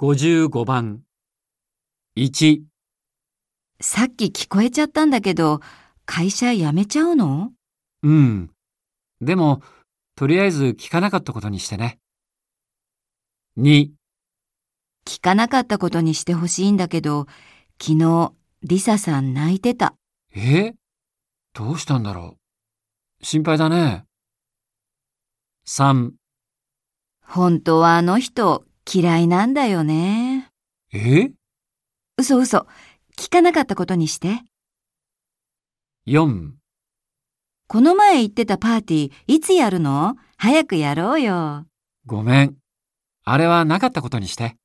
55番。1、さっき聞こえちゃったんだけど、会社辞めちゃうの？うん。でも、とりあえず聞かなかったことにしてね。2、聞かなかったことにしてほしいんだけど、昨日、リサさん泣いてた。え？どうしたんだろう？心配だね。3、本当はあの人嫌いなんだよね。え？嘘嘘。聞かなかったことにして。?4、この前言ってたパーティー、いつやるの？早くやろうよ。ごめん。あれはなかったことにして。